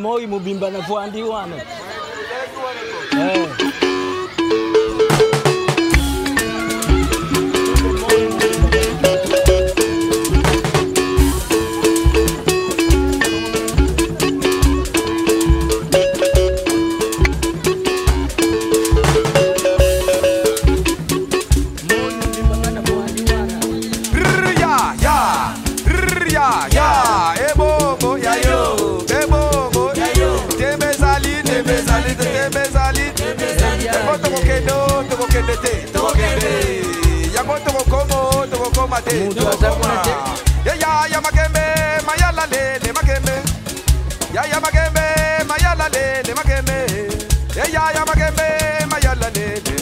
moi mubimba na vuandi wana Yango tobokendo tobokende te tobokende Yango tobokoma tobokoma te tobokoma Ya ya ya makembe mayala lele makembe Ya ya makembe mayala lele makembe Ya ya ya makembe mayala lele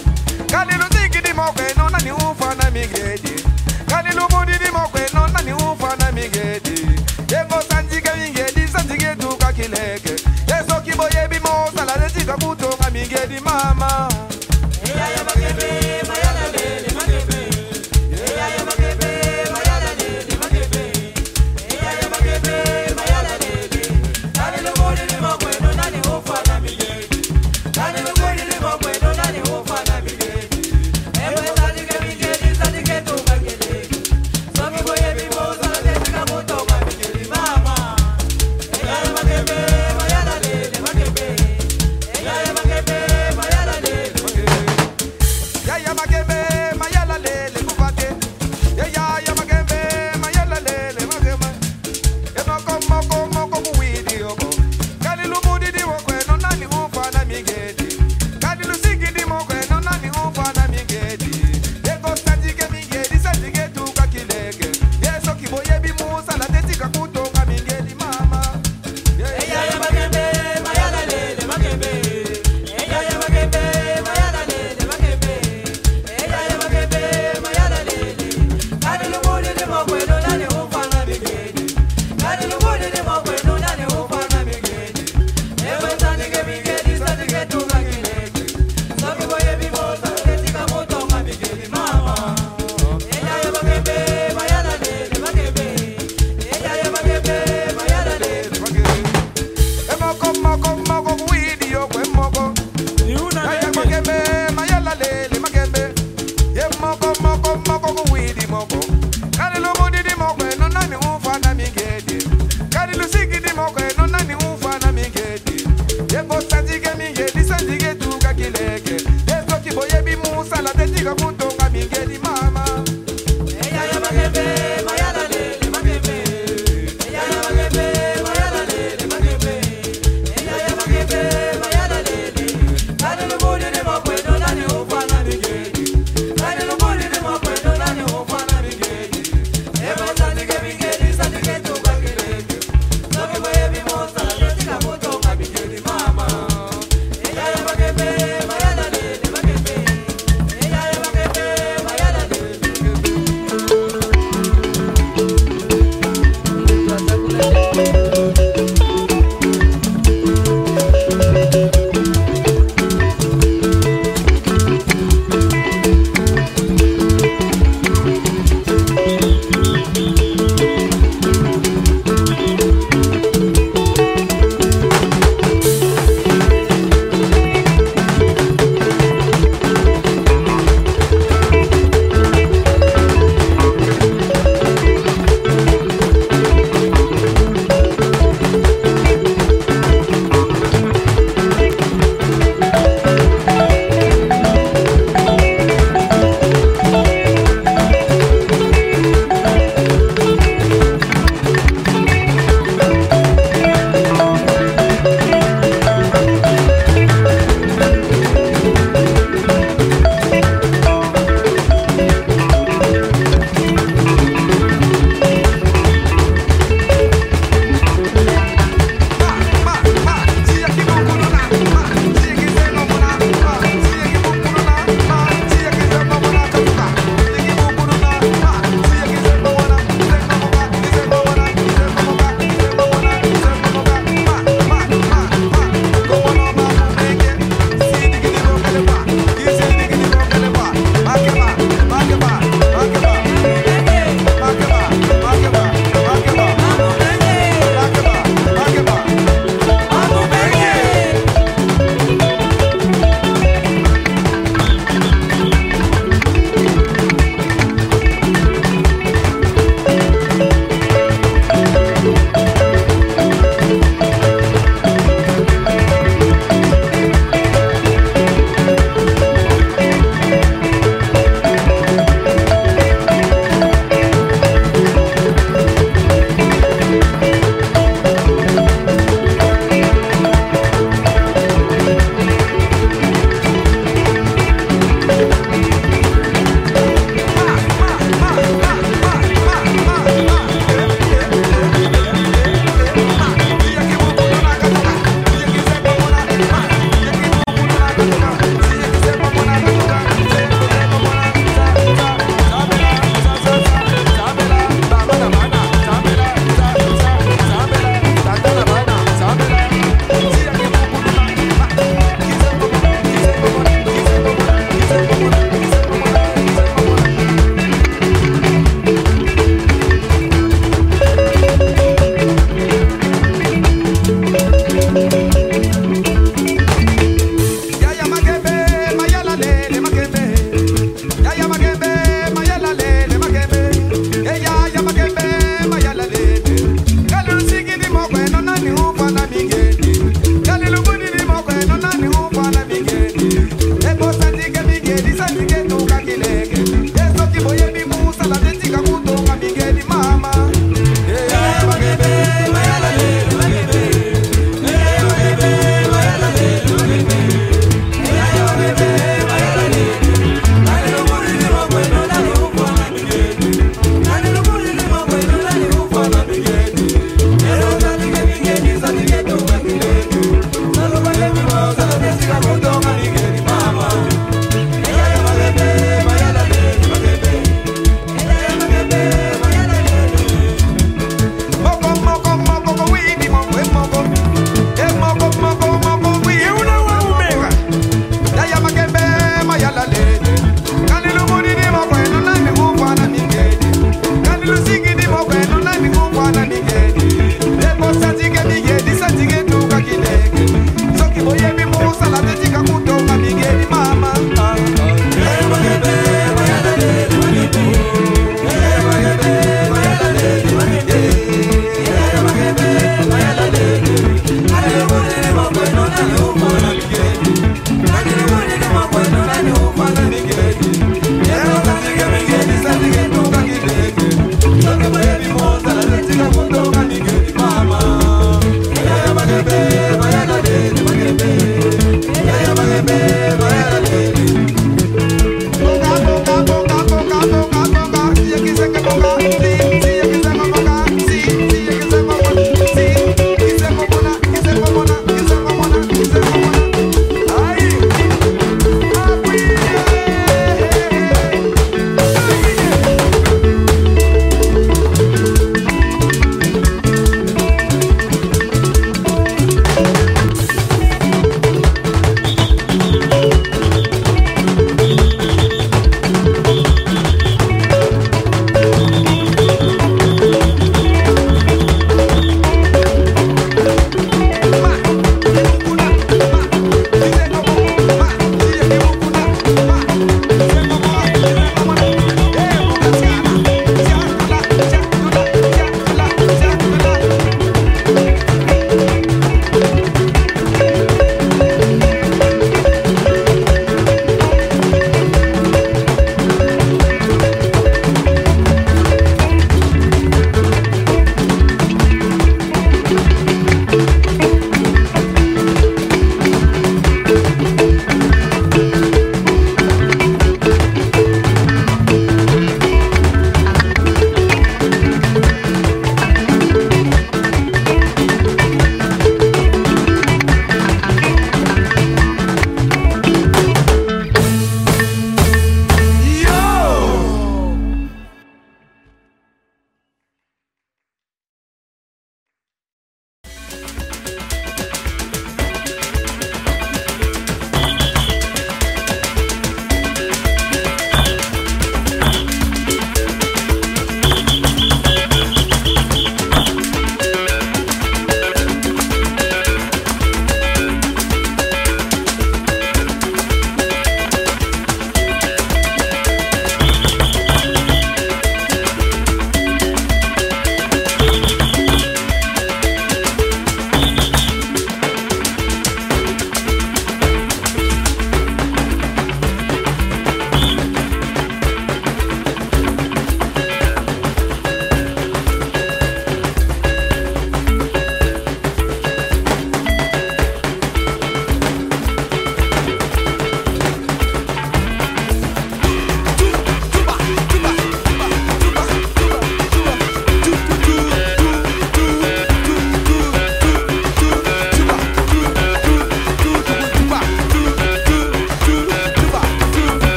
Kani lutiki di mokwe no nani ufana migedi Kani lumudi di mokwe no nani ufana migedi Yengo sanjike mingedi sanjike tukakileke Yeso kiboye bimo salale chikakutonga migedi mama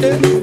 Yeah.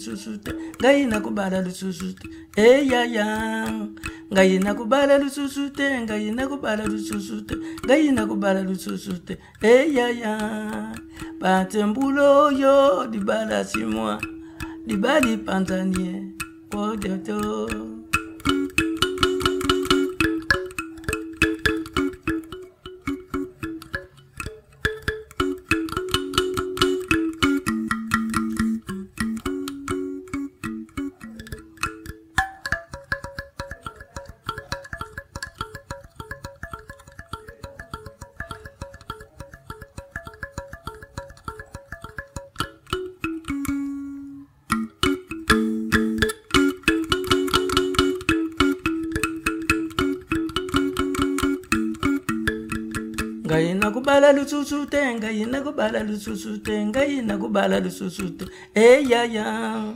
lususu te ngai nakobala lususu te eyaya eh, ngai nakobala lususu te ngai nakobala lususu te ngai nakobala lususu te eyaya eh, patembula oyo libala simwa libali panzanie kodoto oh, lususu te ngai nakobala lususu te ngai nakobala lususu te eyaya eh,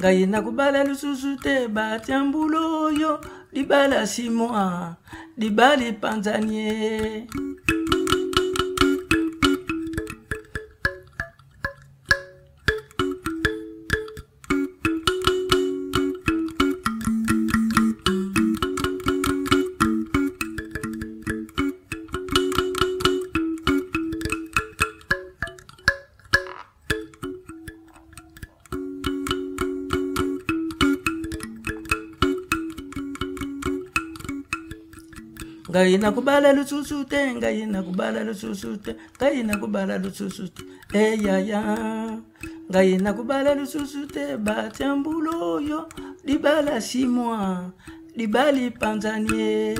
ngai nakobala lususu te batya mbula oyo libala simwa libali panzanie ngai nakubala lususu te ngai nakubala lususu te ngai nakubala lususu te eyaya eh, ngai nakubala lususu te batya mbula oyo libala simwa libali panzanie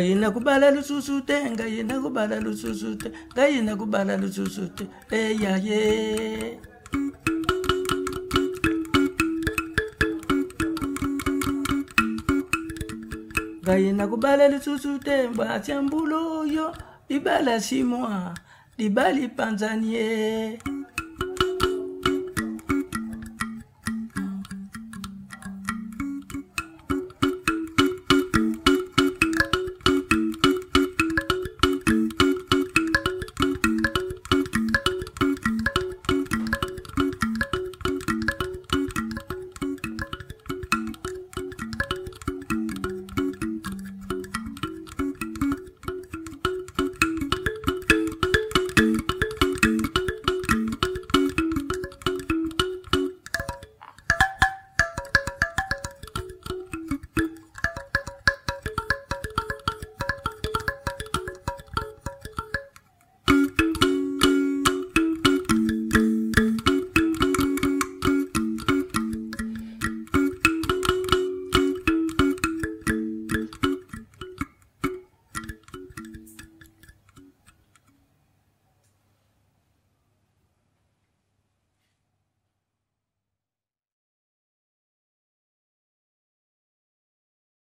ngai nakubala lisusu te ngai nakubala lisusu te ngai nakubala lisusu te eyaye eh, ngai nakubala lisusu te batya mbula oyo libala simwa libali panzanie